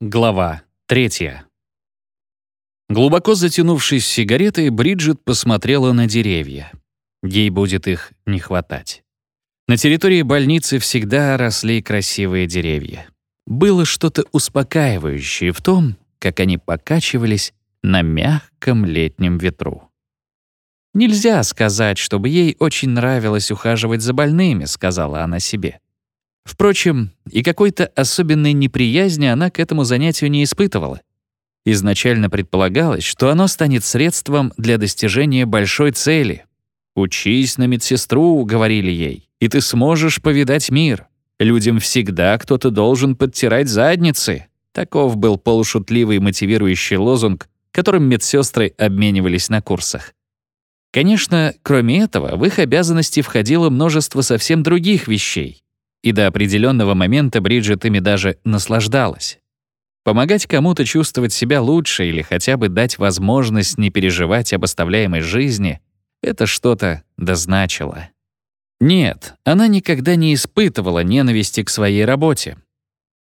Глава третья. Глубоко затянувшись сигаретой, Бриджит посмотрела на деревья. Ей будет их не хватать. На территории больницы всегда росли красивые деревья. Было что-то успокаивающее в том, как они покачивались на мягком летнем ветру. «Нельзя сказать, чтобы ей очень нравилось ухаживать за больными», — сказала она себе. Впрочем, и какой-то особенной неприязни она к этому занятию не испытывала. Изначально предполагалось, что оно станет средством для достижения большой цели. «Учись на медсестру», — говорили ей, — «и ты сможешь повидать мир. Людям всегда кто-то должен подтирать задницы». Таков был полушутливый мотивирующий лозунг, которым медсестры обменивались на курсах. Конечно, кроме этого, в их обязанности входило множество совсем других вещей. И до определенного момента Бриджит ими даже наслаждалась. Помогать кому-то чувствовать себя лучше или хотя бы дать возможность не переживать об оставляемой жизни — это что-то дозначило. Нет, она никогда не испытывала ненависти к своей работе.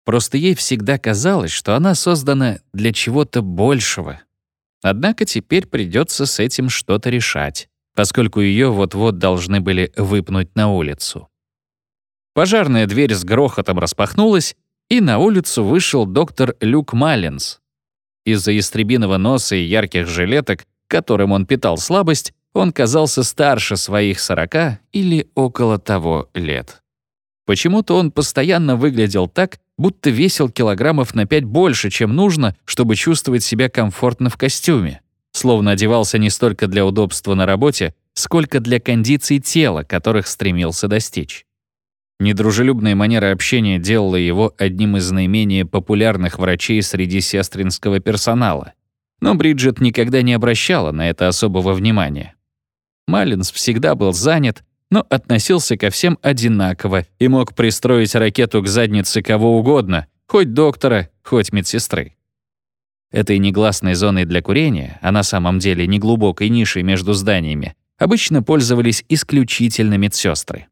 Просто ей всегда казалось, что она создана для чего-то большего. Однако теперь придется с этим что-то решать, поскольку ее вот-вот должны были выпнуть на улицу. Пожарная дверь с грохотом распахнулась, и на улицу вышел доктор Люк Маллинс. Из-за ястребиного носа и ярких жилеток, которым он питал слабость, он казался старше своих сорока или около того лет. Почему-то он постоянно выглядел так, будто весил килограммов на пять больше, чем нужно, чтобы чувствовать себя комфортно в костюме. Словно одевался не столько для удобства на работе, сколько для кондиций тела, которых стремился достичь. Недружелюбная манера общения делала его одним из наименее популярных врачей среди сестринского персонала. Но Бриджит никогда не обращала на это особого внимания. Маллинс всегда был занят, но относился ко всем одинаково и мог пристроить ракету к заднице кого угодно, хоть доктора, хоть медсестры. Этой негласной зоной для курения, а на самом деле неглубокой нишей между зданиями, обычно пользовались исключительно медсестры.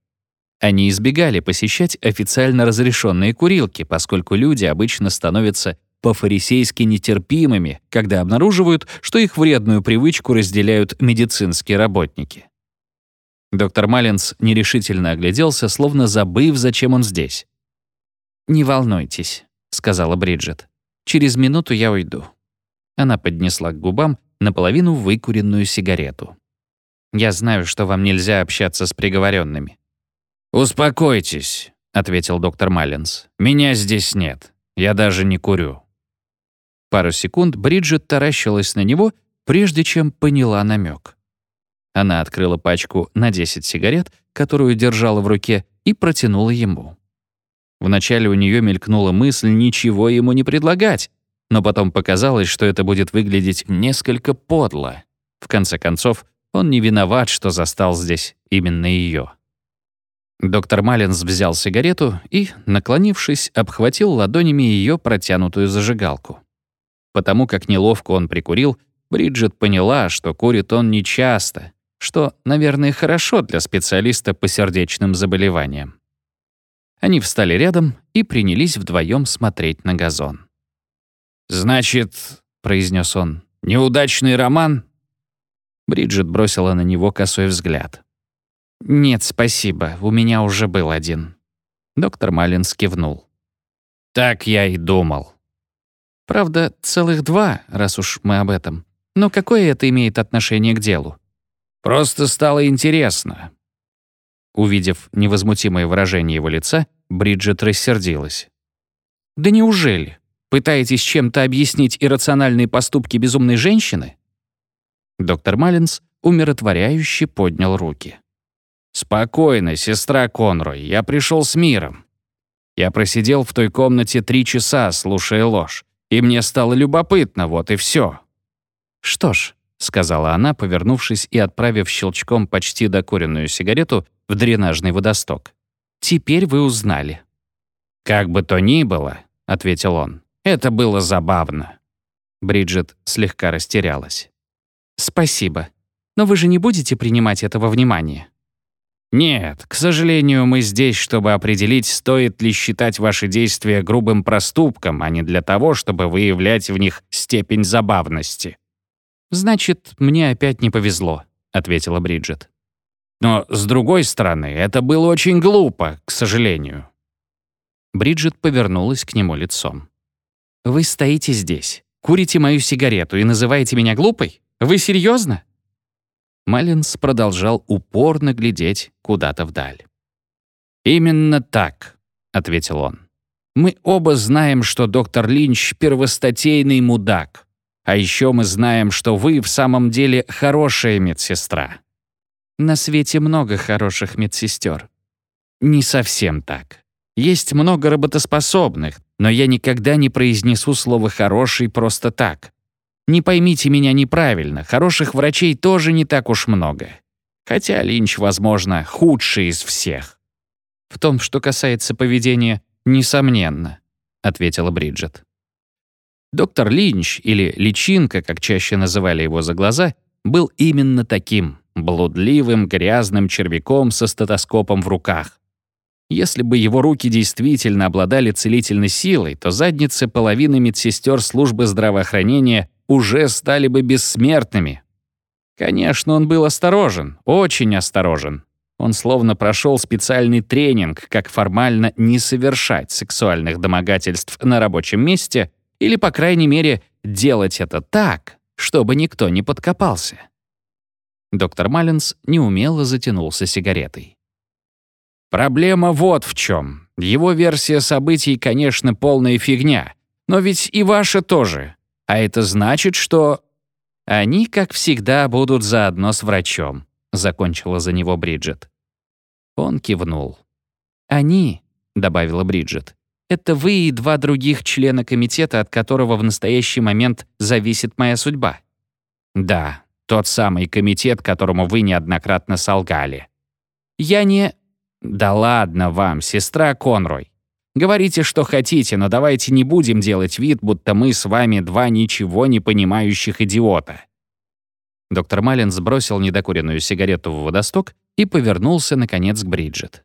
Они избегали посещать официально разрешенные курилки, поскольку люди обычно становятся по-фарисейски нетерпимыми, когда обнаруживают, что их вредную привычку разделяют медицинские работники. Доктор Маллинс нерешительно огляделся, словно забыв, зачем он здесь. «Не волнуйтесь», — сказала Бриджит. «Через минуту я уйду». Она поднесла к губам наполовину выкуренную сигарету. «Я знаю, что вам нельзя общаться с приговоренными. «Успокойтесь», — ответил доктор Маллинс. «Меня здесь нет. Я даже не курю». Пару секунд Бриджит таращилась на него, прежде чем поняла намек. Она открыла пачку на 10 сигарет, которую держала в руке, и протянула ему. Вначале у нее мелькнула мысль ничего ему не предлагать, но потом показалось, что это будет выглядеть несколько подло. В конце концов, он не виноват, что застал здесь именно ее. Доктор Маллинс взял сигарету и, наклонившись, обхватил ладонями ее протянутую зажигалку. Потому как неловко он прикурил, Бриджит поняла, что курит он нечасто, что, наверное, хорошо для специалиста по сердечным заболеваниям. Они встали рядом и принялись вдвоем смотреть на газон. «Значит, — произнес он, — неудачный роман?» Бриджит бросила на него косой взгляд. «Нет, спасибо, у меня уже был один». Доктор Маллинс кивнул. «Так я и думал». «Правда, целых два, раз уж мы об этом. Но какое это имеет отношение к делу?» «Просто стало интересно». Увидев невозмутимое выражение его лица, Бриджит рассердилась. «Да неужели? Пытаетесь чем-то объяснить иррациональные поступки безумной женщины?» Доктор Маллинс умиротворяюще поднял руки. «Спокойно, сестра Конрой, я пришел с миром». Я просидел в той комнате три часа, слушая ложь, и мне стало любопытно, вот и все. «Что ж», — сказала она, повернувшись и отправив щелчком почти докуренную сигарету в дренажный водосток. «Теперь вы узнали». «Как бы то ни было», — ответил он, — «это было забавно». Бриджит слегка растерялась. «Спасибо. Но вы же не будете принимать этого внимания?» Нет, к сожалению, мы здесь, чтобы определить, стоит ли считать ваши действия грубым проступком, а не для того, чтобы выявлять в них степень забавности. Значит, мне опять не повезло, ответила Бриджит. Но, с другой стороны, это было очень глупо, к сожалению. Бриджит повернулась к нему лицом. «Вы стоите здесь, курите мою сигарету и называете меня глупой? Вы серьезно? Маллинс продолжал упорно глядеть куда-то вдаль. «Именно так», — ответил он. «Мы оба знаем, что доктор Линч — первостатейный мудак. А еще мы знаем, что вы в самом деле хорошая медсестра». «На свете много хороших медсестер». «Не совсем так. Есть много работоспособных, но я никогда не произнесу слово «хороший» просто так. Не поймите меня неправильно, хороших врачей тоже не так уж много. Хотя Линч, возможно, худший из всех. В том, что касается поведения, несомненно, ответила Бриджит. Доктор Линч, или Личинка, как чаще называли его за глаза, был именно таким, блудливым, грязным червяком со стетоскопом в руках. Если бы его руки действительно обладали целительной силой, то задницы половины медсестер службы здравоохранения уже стали бы бессмертными. Конечно, он был осторожен, очень осторожен. Он словно прошел специальный тренинг, как формально не совершать сексуальных домогательств на рабочем месте или, по крайней мере, делать это так, чтобы никто не подкопался. Доктор Маллинс неумело затянулся сигаретой. Проблема вот в чем. Его версия событий, конечно, полная фигня. Но ведь и ваша тоже. А это значит, что... Они, как всегда, будут заодно с врачом, закончила за него Бриджит. Он кивнул. Они, добавила Бриджит, это вы и два других члена комитета, от которого в настоящий момент зависит моя судьба. Да, тот самый комитет, которому вы неоднократно солгали. Я не... «Да ладно вам, сестра Конрой. Говорите, что хотите, но давайте не будем делать вид, будто мы с вами два ничего не понимающих идиота». Доктор Малин сбросил недокуренную сигарету в водосток и повернулся, наконец, к Бриджит.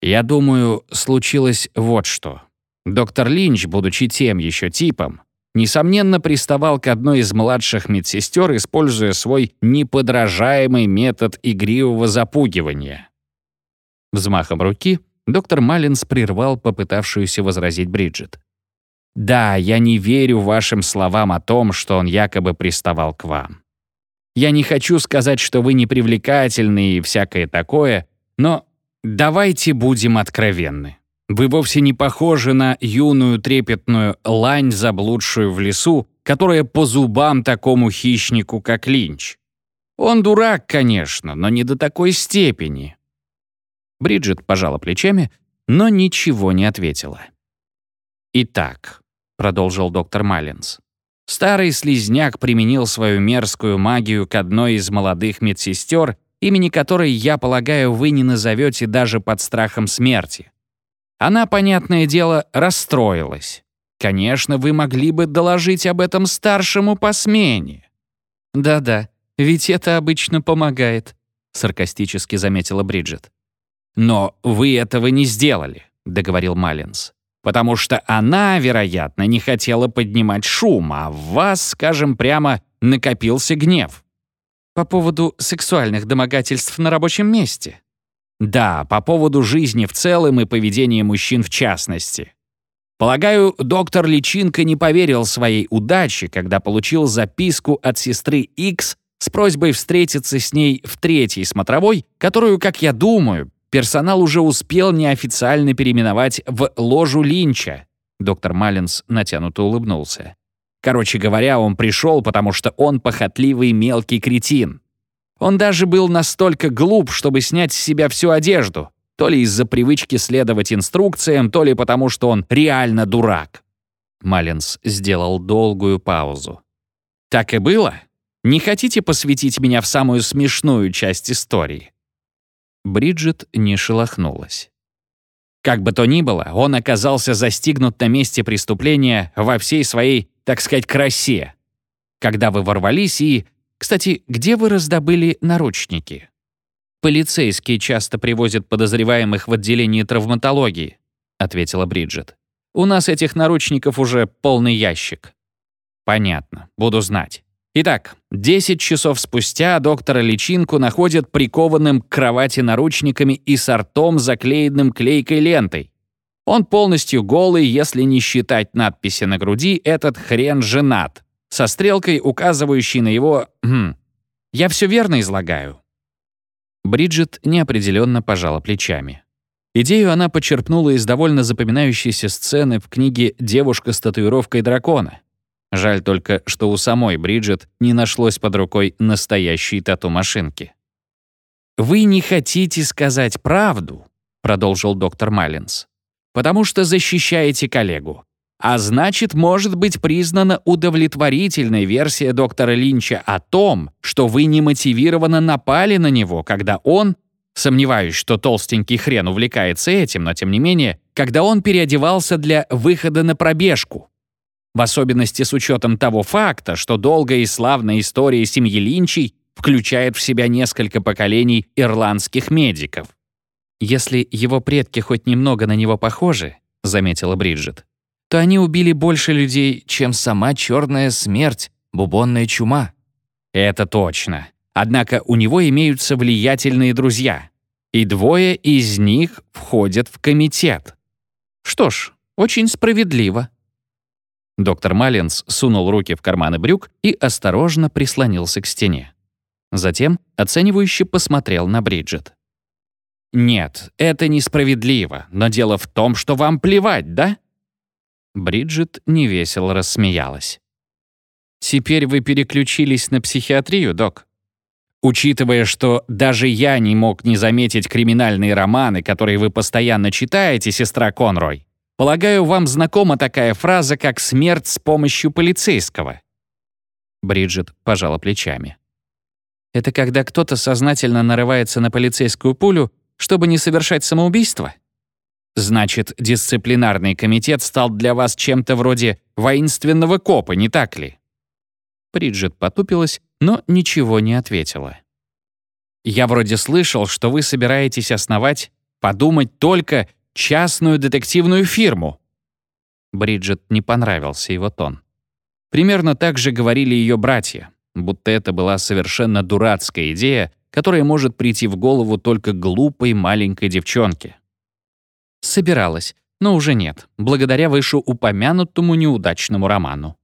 «Я думаю, случилось вот что. Доктор Линч, будучи тем еще типом, несомненно, приставал к одной из младших медсестер, используя свой неподражаемый метод игривого запугивания. Взмахом руки доктор Маллинс прервал попытавшуюся возразить Бриджит. «Да, я не верю вашим словам о том, что он якобы приставал к вам. Я не хочу сказать, что вы непривлекательны и всякое такое, но давайте будем откровенны. Вы вовсе не похожи на юную трепетную лань, заблудшую в лесу, которая по зубам такому хищнику, как Линч. Он дурак, конечно, но не до такой степени. Бриджит пожала плечами, но ничего не ответила. «Итак», — продолжил доктор Маллинс, «старый слизняк применил свою мерзкую магию к одной из молодых медсестер, имени которой, я полагаю, вы не назовете даже под страхом смерти. Она, понятное дело, расстроилась. Конечно, вы могли бы доложить об этом старшему по смене». «Да-да, ведь это обычно помогает», — саркастически заметила Бриджит. «Но вы этого не сделали», — договорил Маллинс. «Потому что она, вероятно, не хотела поднимать шум, а в вас, скажем прямо, накопился гнев». «По поводу сексуальных домогательств на рабочем месте?» «Да, по поводу жизни в целом и поведения мужчин в частности», Полагаю, доктор Личинка не поверил своей удаче, когда получил записку от сестры X с просьбой встретиться с ней в третьей смотровой, которую, как я думаю, Персонал уже успел неофициально переименовать в ложу Линча. Доктор Маллинс натянуто улыбнулся. Короче говоря, он пришел, потому что он похотливый мелкий кретин. Он даже был настолько глуп, чтобы снять с себя всю одежду, то ли из-за привычки следовать инструкциям, то ли потому, что он реально дурак. Маллинс сделал долгую паузу. «Так и было? Не хотите посвятить меня в самую смешную часть истории?» Бриджит не шелохнулась. Как бы то ни было, он оказался застигнут на месте преступления во всей своей, так сказать, красе. Когда вы ворвались и... Кстати, где вы раздобыли наручники? полицейские часто привозят подозреваемых в отделение травматологии», — ответила Бриджит. «У нас этих наручников уже полный ящик». «Понятно, буду знать». Итак, 10 часов спустя доктора Личинку находят прикованным к кровати наручниками и с ртом, заклеенным клейкой лентой. Он полностью голый, если не считать надписи на груди «Этот хрен женат», со стрелкой, указывающей на его... Хм, я все верно излагаю. Бриджит неопределенно пожала плечами. Идею она почерпнула из довольно запоминающейся сцены в книге «Девушка с татуировкой дракона». Жаль только, что у самой Бриджит не нашлось под рукой настоящей тату-машинки. «Вы не хотите сказать правду», — продолжил доктор Маллинс, «потому что защищаете коллегу. А значит, может быть признана удовлетворительной версия доктора Линча о том, что вы немотивированно напали на него, когда он, сомневаюсь, что толстенький хрен увлекается этим, но тем не менее, когда он переодевался для выхода на пробежку. В особенности с учетом того факта, что долгая и славная история семьи Линчей включает в себя несколько поколений ирландских медиков. «Если его предки хоть немного на него похожи», — заметила Бриджит, то они убили больше людей, чем сама черная смерть, бубонная чума. Это точно. Однако у него имеются влиятельные друзья, и двое из них входят в комитет. Что ж, очень справедливо. Доктор Маллинс сунул руки в карманы брюк и осторожно прислонился к стене. Затем оценивающе посмотрел на Бриджит. «Нет, это несправедливо, но дело в том, что вам плевать, да?» Бриджит невесело рассмеялась. «Теперь вы переключились на психиатрию, док?» Учитывая, что даже я не мог не заметить криминальные романы, которые вы постоянно читаете, сестра Конрой, Полагаю, вам знакома такая фраза, как «смерть с помощью полицейского». Бриджит пожала плечами. Это когда кто-то сознательно нарывается на полицейскую пулю, чтобы не совершать самоубийство? Значит, дисциплинарный комитет стал для вас чем-то вроде воинственного копа, не так ли? Бриджит потупилась, но ничего не ответила. Я вроде слышал, что вы собираетесь основать «Подумать только» частную детективную фирму». Бриджит не понравился его тон. Примерно так же говорили ее братья, будто это была совершенно дурацкая идея, которая может прийти в голову только глупой маленькой девчонке. Собиралась, но уже нет, благодаря вышеупомянутому неудачному роману.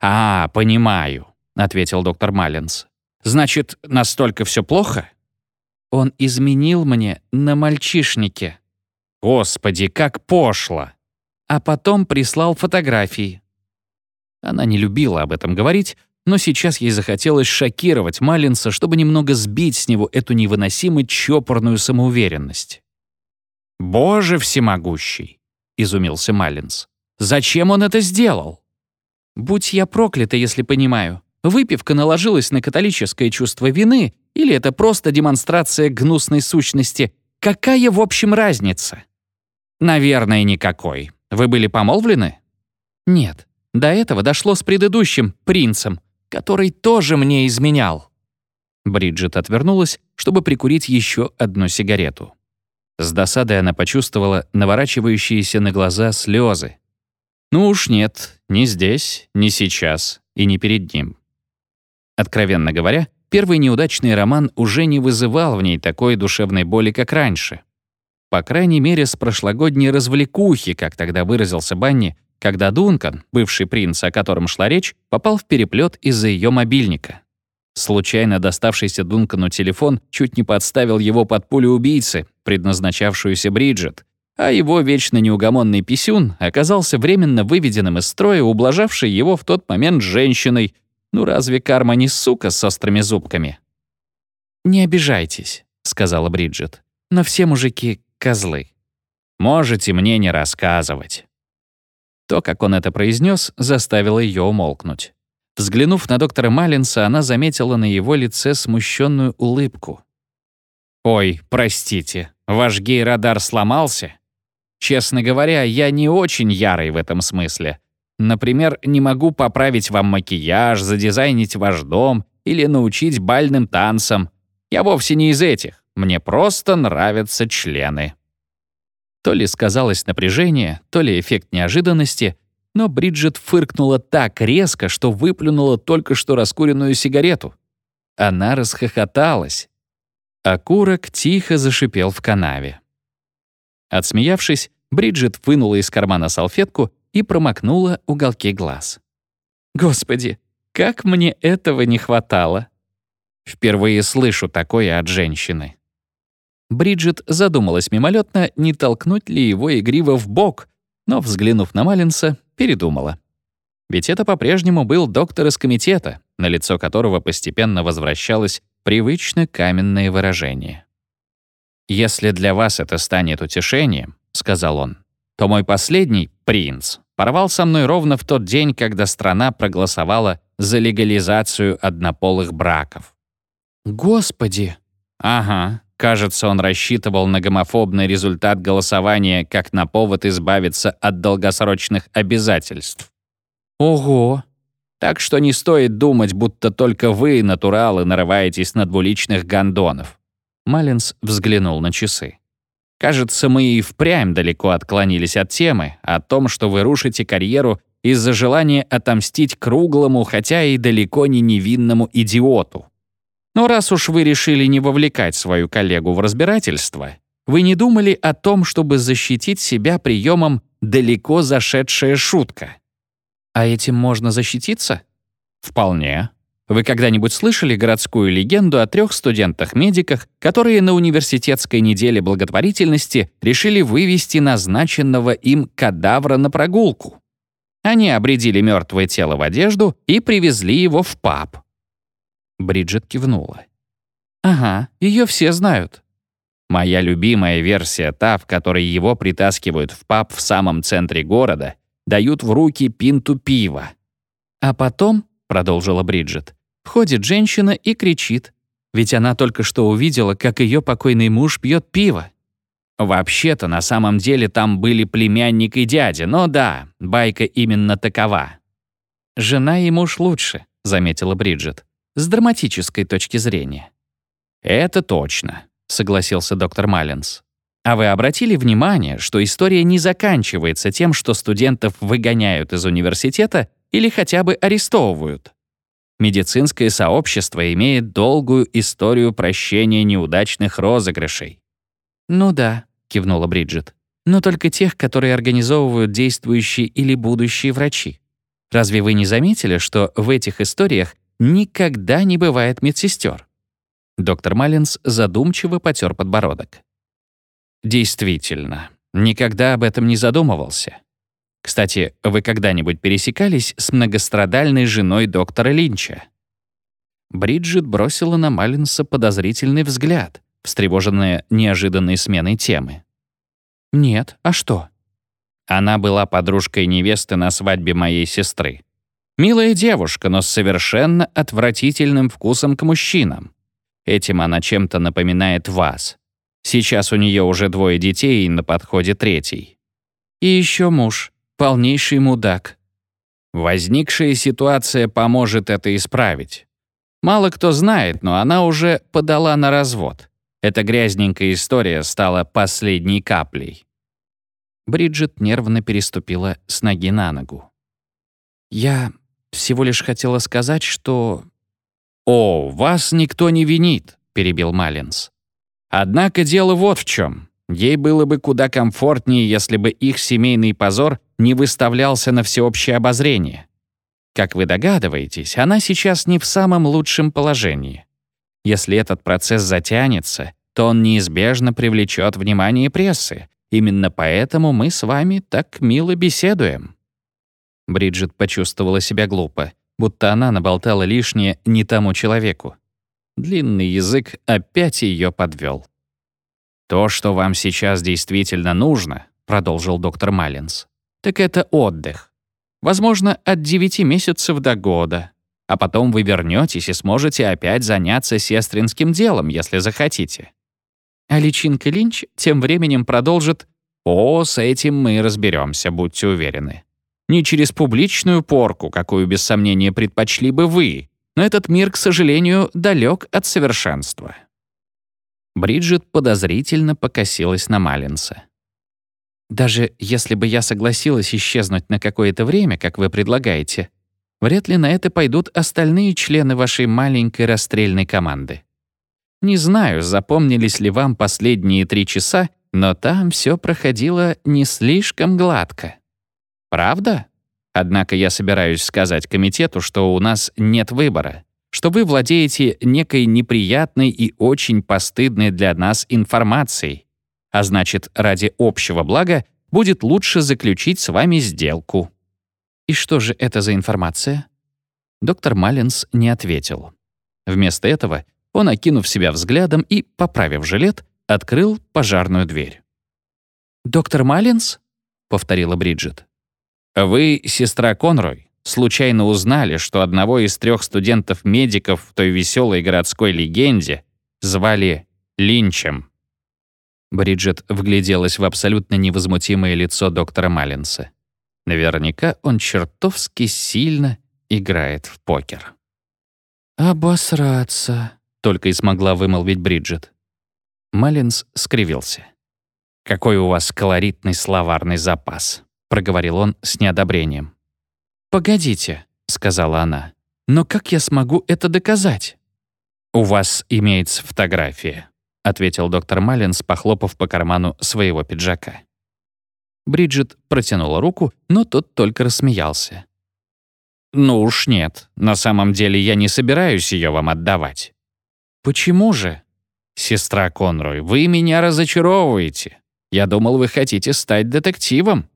«А, понимаю», — ответил доктор Маллинс. «Значит, настолько все плохо?» «Он изменил мне на мальчишнике», Господи, как пошло! А потом прислал фотографии. Она не любила об этом говорить, но сейчас ей захотелось шокировать Малинса, чтобы немного сбить с него эту невыносимо чопорную самоуверенность. «Боже всемогущий!» — изумился Малинс. «Зачем он это сделал?» «Будь я проклята, если понимаю. Выпивка наложилась на католическое чувство вины, или это просто демонстрация гнусной сущности. Какая, в общем, разница?» «Наверное, никакой. Вы были помолвлены?» «Нет. До этого дошло с предыдущим принцем, который тоже мне изменял». Бриджит отвернулась, чтобы прикурить еще одну сигарету. С досадой она почувствовала наворачивающиеся на глаза слезы. Ну уж нет, ни здесь, ни сейчас и не перед ним. Откровенно говоря, первый неудачный роман уже не вызывал в ней такой душевной боли, как раньше. По крайней мере, с прошлогодней развлекухи, как тогда выразился Банни, когда Дункан, бывший принц, о котором шла речь, попал в переплет из-за ее мобильника. Случайно доставшийся Дункану телефон чуть не подставил его под пулю убийцы, предназначавшуюся Бриджит, а его вечно неугомонный писюн оказался временно выведенным из строя, ублажавший его в тот момент женщиной. Ну разве карма не сука с острыми зубками? «Не обижайтесь», — сказала Бриджит. «Но все мужики козлы. Можете мне не рассказывать». То, как он это произнес, заставило ее умолкнуть. Взглянув на доктора Маллинса, она заметила на его лице смущенную улыбку. «Ой, простите, ваш гей-радар сломался? Честно говоря, я не очень ярый в этом смысле. Например, не могу поправить вам макияж, задизайнить ваш дом или научить бальным танцам. Я вовсе не из этих. Мне просто нравятся члены». То ли сказалось напряжение, то ли эффект неожиданности, но Бриджит фыркнула так резко, что выплюнула только что раскуренную сигарету. Она расхохоталась. Окурок тихо зашипел в канаве. Отсмеявшись, Бриджит вынула из кармана салфетку и промокнула уголки глаз. «Господи, как мне этого не хватало!» Впервые слышу такое от женщины. Бриджит задумалась мимолетно, не толкнуть ли его игриво в бок, но, взглянув на Малинса, передумала. Ведь это по-прежнему был доктор из комитета, на лицо которого постепенно возвращалось привычно каменное выражение. «Если для вас это станет утешением», — сказал он, «то мой последний, принц, порвал со мной ровно в тот день, когда страна проголосовала за легализацию однополых браков». «Господи!» «Ага, Кажется, он рассчитывал на гомофобный результат голосования как на повод избавиться от долгосрочных обязательств. Ого! Так что не стоит думать, будто только вы, натуралы, нарываетесь на двуличных гондонов. Малинс взглянул на часы. Кажется, мы и впрямь далеко отклонились от темы о том, что вы рушите карьеру из-за желания отомстить круглому, хотя и далеко не невинному идиоту. Но раз уж вы решили не вовлекать свою коллегу в разбирательство, вы не думали о том, чтобы защитить себя приемом «далеко зашедшая шутка». А этим можно защититься? Вполне. Вы когда-нибудь слышали городскую легенду о трех студентах-медиках, которые на университетской неделе благотворительности решили вывести назначенного им кадавра на прогулку? Они обредили мертвое тело в одежду и привезли его в паб, Бриджит кивнула. «Ага, ее все знают». Моя любимая версия та, в которой его притаскивают в паб в самом центре города, дают в руки пинту пива. А потом, — продолжила Бриджит, — входит женщина и кричит, ведь она только что увидела, как ее покойный муж пьет пиво. Вообще-то, на самом деле, там были племянник и дядя, но да, байка именно такова. «Жена и муж лучше», — заметила Бриджит с драматической точки зрения. «Это точно», — согласился доктор Маллинс. «А вы обратили внимание, что история не заканчивается тем, что студентов выгоняют из университета или хотя бы арестовывают? Медицинское сообщество имеет долгую историю прощения неудачных розыгрышей». «Ну да», — кивнула Бриджит. «Но только тех, которые организовывают действующие или будущие врачи. Разве вы не заметили, что в этих историях никогда не бывает медсестер. Доктор Маллинс задумчиво потер подбородок. Действительно, никогда об этом не задумывался. Кстати, вы когда-нибудь пересекались с многострадальной женой доктора Линча? Бриджит бросила на Маллинса подозрительный взгляд, встревоженная неожиданной сменой темы. «Нет, а что?» Она была подружкой невесты на свадьбе моей сестры. Милая девушка, но с совершенно отвратительным вкусом к мужчинам. Этим она чем-то напоминает вас. Сейчас у нее уже двое детей и на подходе третий. И еще муж, полнейший мудак. Возникшая ситуация поможет это исправить. Мало кто знает, но она уже подала на развод. Эта грязненькая история стала последней каплей. Бриджит нервно переступила с ноги на ногу. «Я всего лишь хотела сказать, что...» «О, вас никто не винит», — перебил Маллинс. «Однако дело вот в чем. Ей было бы куда комфортнее, если бы их семейный позор не выставлялся на всеобщее обозрение. Как вы догадываетесь, она сейчас не в самом лучшем положении. Если этот процесс затянется, то он неизбежно привлечет внимание прессы. Именно поэтому мы с вами так мило беседуем». Бриджит почувствовала себя глупо, будто она наболтала лишнее не тому человеку. Длинный язык опять ее подвел. «То, что вам сейчас действительно нужно», — продолжил доктор Маллинс, «так это отдых. Возможно, от 9 месяцев до года. А потом вы вернетесь и сможете опять заняться сестринским делом, если захотите». А личинка Линч тем временем продолжит «О, с этим мы разберемся, будьте уверены» не через публичную порку, какую без сомнения предпочли бы вы, но этот мир, к сожалению, далек от совершенства. Бриджит подозрительно покосилась на Маллинса. «Даже если бы я согласилась исчезнуть на какое-то время, как вы предлагаете, вряд ли на это пойдут остальные члены вашей маленькой расстрельной команды. Не знаю, запомнились ли вам последние три часа, но там все проходило не слишком гладко. Правда? Однако я собираюсь сказать комитету, что у нас нет выбора, что вы владеете некой неприятной и очень постыдной для нас информацией, а значит, ради общего блага будет лучше заключить с вами сделку. И что же это за информация? Доктор Маллинс не ответил. Вместо этого он, окинув себя взглядом и, поправив жилет, открыл пожарную дверь. «Доктор Маллинс?» — повторила Бриджит. «Вы, сестра Конрой, случайно узнали, что одного из трех студентов-медиков в той веселой городской легенде звали Линчем?» Бриджит вгляделась в абсолютно невозмутимое лицо доктора Маллинса. Наверняка он чертовски сильно играет в покер. «Обосраться», — только и смогла вымолвить Бриджит. Маллинс скривился. «Какой у вас колоритный словарный запас», — проговорил он с неодобрением. «Погодите», — сказала она, — «но как я смогу это доказать?» «У вас имеется фотография», — ответил доктор Маллинс, похлопав по карману своего пиджака. Бриджит протянула руку, но тот только рассмеялся. «Ну уж нет, на самом деле я не собираюсь ее вам отдавать». «Почему же?» «Сестра Конрой, вы меня разочаровываете. Я думал, вы хотите стать детективом».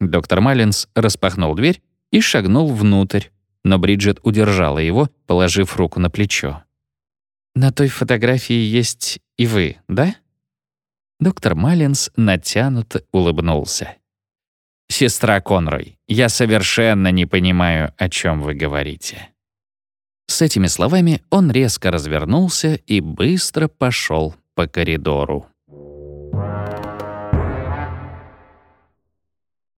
Доктор Маллинс распахнул дверь и шагнул внутрь, но Бриджит удержала его, положив руку на плечо. «На той фотографии есть и вы, да?» Доктор Маллинс натянуто улыбнулся. «Сестра Конрой, я совершенно не понимаю, о чем вы говорите». С этими словами он резко развернулся и быстро пошел по коридору.